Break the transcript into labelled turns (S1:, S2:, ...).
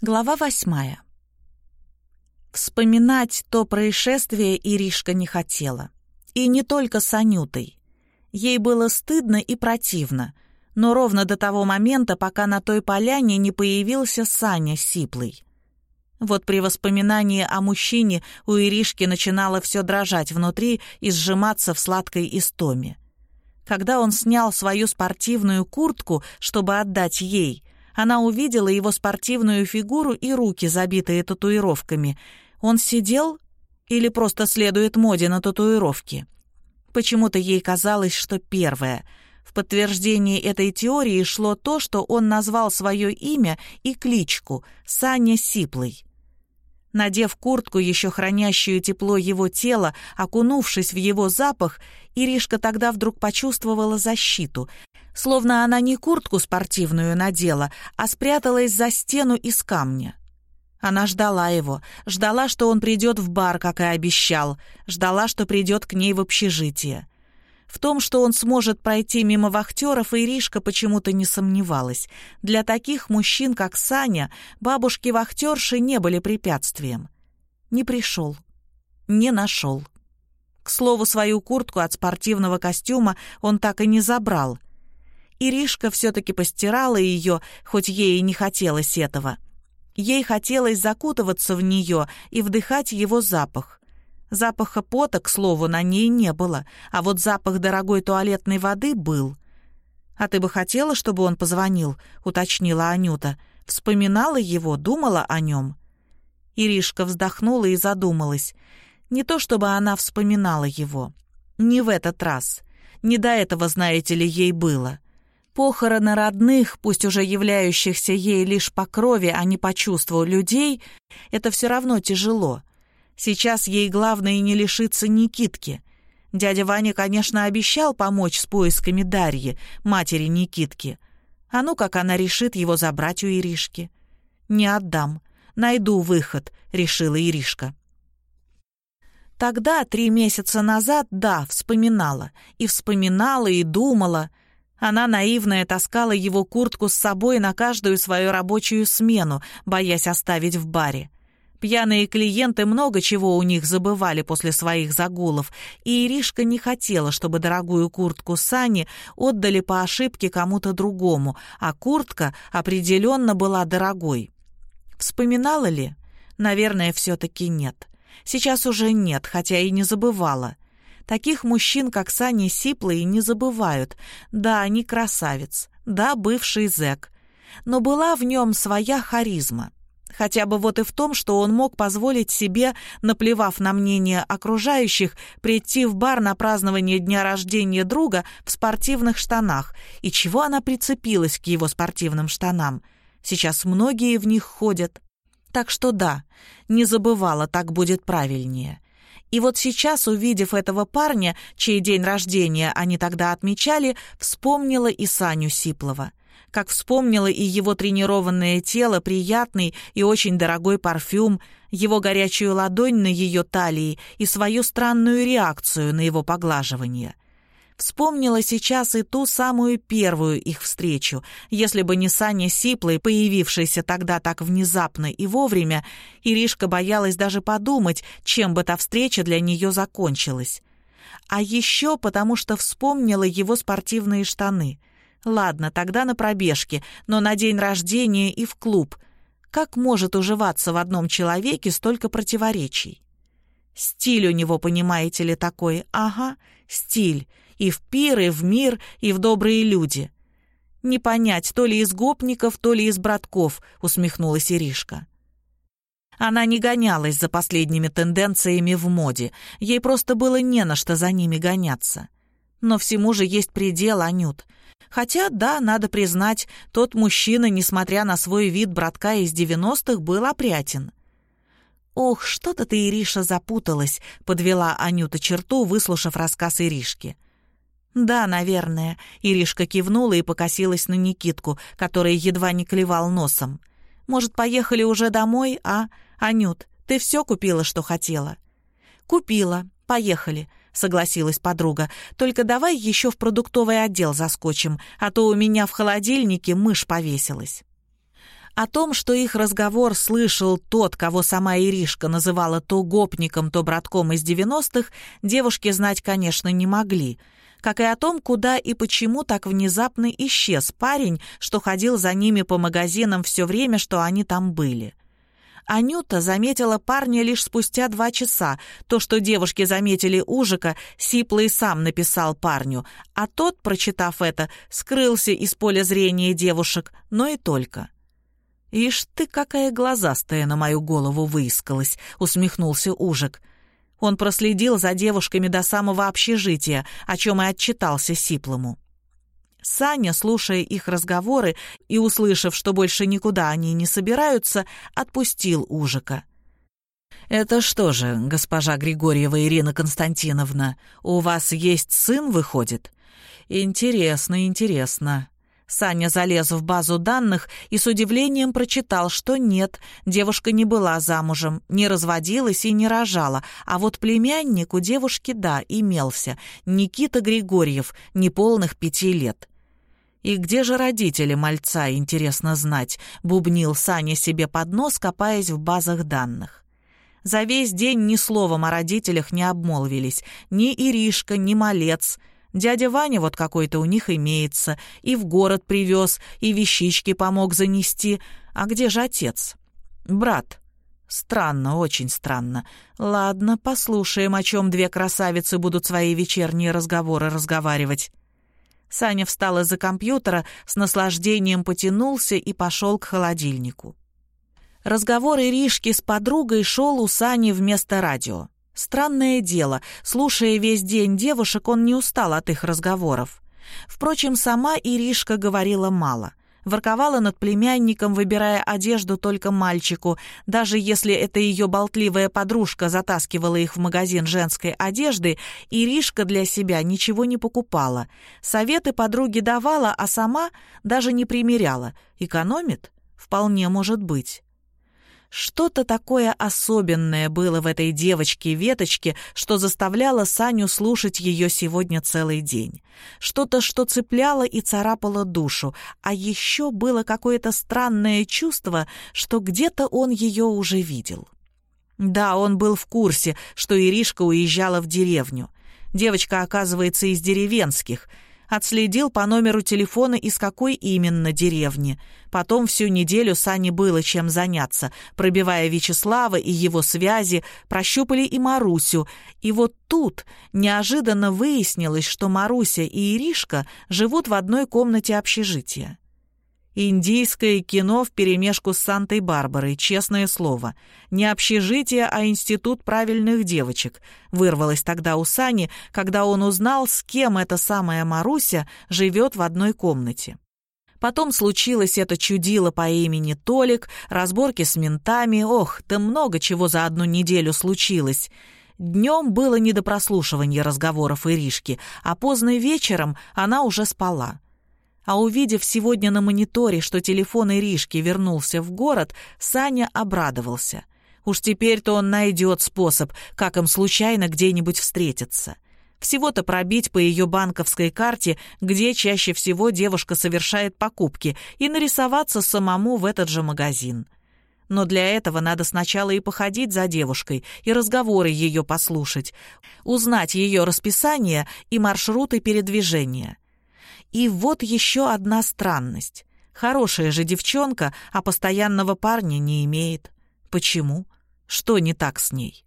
S1: Глава восьмая. Вспоминать то происшествие Иришка не хотела. И не только с Анютой. Ей было стыдно и противно, но ровно до того момента, пока на той поляне не появился Саня Сиплый. Вот при воспоминании о мужчине у Иришки начинало все дрожать внутри и сжиматься в сладкой истоме. Когда он снял свою спортивную куртку, чтобы отдать ей, она увидела его спортивную фигуру и руки, забитые татуировками. Он сидел или просто следует моде на татуировки? Почему-то ей казалось, что первое. В подтверждении этой теории шло то, что он назвал свое имя и кличку — Саня Сиплый. Надев куртку, еще хранящую тепло его тела, окунувшись в его запах, Иришка тогда вдруг почувствовала защиту, словно она не куртку спортивную надела, а спряталась за стену из камня. Она ждала его, ждала, что он придет в бар, как и обещал, ждала, что придет к ней в общежитие. В том, что он сможет пройти мимо вахтеров, Иришка почему-то не сомневалась. Для таких мужчин, как Саня, бабушки-вахтерши не были препятствием. Не пришел. Не нашел. К слову, свою куртку от спортивного костюма он так и не забрал. Иришка все-таки постирала ее, хоть ей и не хотелось этого. Ей хотелось закутываться в нее и вдыхать его запах. Запаха пота, к слову, на ней не было, а вот запах дорогой туалетной воды был. «А ты бы хотела, чтобы он позвонил?» — уточнила Анюта. Вспоминала его, думала о нем. Иришка вздохнула и задумалась. Не то чтобы она вспоминала его. Не в этот раз. Не до этого, знаете ли, ей было. Похороны родных, пусть уже являющихся ей лишь по крови, а не по чувству людей, это все равно тяжело. Сейчас ей главное не лишиться Никитки. Дядя Ваня, конечно, обещал помочь с поисками Дарьи, матери Никитки. А ну, как она решит его забрать у Иришки. «Не отдам. Найду выход», — решила Иришка. Тогда, три месяца назад, да, вспоминала. И вспоминала, и думала. Она наивная таскала его куртку с собой на каждую свою рабочую смену, боясь оставить в баре. Пьяные клиенты много чего у них забывали после своих загулов, и Иришка не хотела, чтобы дорогую куртку Сани отдали по ошибке кому-то другому, а куртка определенно была дорогой. Вспоминала ли? Наверное, все-таки нет. Сейчас уже нет, хотя и не забывала. Таких мужчин, как Саня Сиплый, не забывают. Да, не красавец. Да, бывший зэк. Но была в нем своя харизма. Хотя бы вот и в том, что он мог позволить себе, наплевав на мнение окружающих, прийти в бар на празднование дня рождения друга в спортивных штанах. И чего она прицепилась к его спортивным штанам? Сейчас многие в них ходят. Так что да, не забывала, так будет правильнее. И вот сейчас, увидев этого парня, чей день рождения они тогда отмечали, вспомнила и Саню Сиплова — как вспомнила и его тренированное тело, приятный и очень дорогой парфюм, его горячую ладонь на ее талии и свою странную реакцию на его поглаживание. Вспомнила сейчас и ту самую первую их встречу. Если бы не Саня Сиплый, появившийся тогда так внезапно и вовремя, Иришка боялась даже подумать, чем бы та встреча для нее закончилась. А еще потому, что вспомнила его спортивные штаны — Ладно, тогда на пробежке, но на день рождения и в клуб. Как может уживаться в одном человеке столько противоречий? Стиль у него, понимаете ли, такой. Ага, стиль. И в пир, и в мир, и в добрые люди. Не понять, то ли из гопников, то ли из братков, усмехнулась Иришка. Она не гонялась за последними тенденциями в моде. Ей просто было не на что за ними гоняться. Но всему же есть предел, Анют. Хотя, да, надо признать, тот мужчина, несмотря на свой вид братка из девяностых, был опрятен. «Ох, что-то ты, Ириша, запуталась», — подвела Анюта черту, выслушав рассказ Иришки. «Да, наверное», — Иришка кивнула и покосилась на Никитку, который едва не клевал носом. «Может, поехали уже домой, а? Анют, ты все купила, что хотела?» «Купила. Поехали», согласилась подруга. «Только давай еще в продуктовый отдел заскочим, а то у меня в холодильнике мышь повесилась». О том, что их разговор слышал тот, кого сама Иришка называла то гопником, то братком из девяностых, девушки знать, конечно, не могли. Как и о том, куда и почему так внезапно исчез парень, что ходил за ними по магазинам все время, что они там были. Анюта заметила парня лишь спустя два часа. То, что девушки заметили Ужика, Сиплый сам написал парню, а тот, прочитав это, скрылся из поля зрения девушек, но и только. «Ишь ты, какая глазастая на мою голову выискалась!» — усмехнулся Ужик. Он проследил за девушками до самого общежития, о чем и отчитался Сиплому. Саня, слушая их разговоры и услышав, что больше никуда они не собираются, отпустил Ужика. «Это что же, госпожа Григорьева Ирина Константиновна, у вас есть сын, выходит?» «Интересно, интересно. Саня залез в базу данных и с удивлением прочитал, что нет, девушка не была замужем, не разводилась и не рожала, а вот племянник у девушки, да, имелся, Никита Григорьев, неполных пяти лет. «И где же родители мальца, интересно знать?» — бубнил Саня себе под нос, копаясь в базах данных. За весь день ни словом о родителях не обмолвились, ни Иришка, ни Малец — Дядя Ваня вот какой-то у них имеется, и в город привез, и вещички помог занести. А где же отец? Брат. Странно, очень странно. Ладно, послушаем, о чем две красавицы будут свои вечерние разговоры разговаривать. Саня встал из-за компьютера, с наслаждением потянулся и пошел к холодильнику. Разговор Иришки с подругой шел у Сани вместо радио. Странное дело, слушая весь день девушек, он не устал от их разговоров. Впрочем, сама Иришка говорила мало. Ворковала над племянником, выбирая одежду только мальчику. Даже если эта ее болтливая подружка затаскивала их в магазин женской одежды, Иришка для себя ничего не покупала. Советы подруги давала, а сама даже не примеряла. Экономит? Вполне может быть. Что-то такое особенное было в этой девочке-веточке, что заставляло Саню слушать ее сегодня целый день. Что-то, что цепляло и царапало душу, а еще было какое-то странное чувство, что где-то он ее уже видел. Да, он был в курсе, что Иришка уезжала в деревню. Девочка, оказывается, из деревенских — Отследил по номеру телефона, из какой именно деревни. Потом всю неделю Сане было чем заняться. Пробивая Вячеслава и его связи, прощупали и Марусю. И вот тут неожиданно выяснилось, что Маруся и Иришка живут в одной комнате общежития. Индийское кино вперемешку с Сантой-Барбарой, честное слово. Не общежитие, а институт правильных девочек. Вырвалось тогда у Сани, когда он узнал, с кем эта самая Маруся живет в одной комнате. Потом случилось это чудило по имени Толик, разборки с ментами, ох, да много чего за одну неделю случилось. Днем было не до прослушивания разговоров Иришки, а поздно вечером она уже спала. А увидев сегодня на мониторе, что телефон Иришки вернулся в город, Саня обрадовался. Уж теперь-то он найдет способ, как им случайно где-нибудь встретиться. Всего-то пробить по ее банковской карте, где чаще всего девушка совершает покупки, и нарисоваться самому в этот же магазин. Но для этого надо сначала и походить за девушкой, и разговоры ее послушать, узнать ее расписание и маршруты передвижения. И вот еще одна странность. Хорошая же девчонка, а постоянного парня не имеет. Почему? Что не так с ней?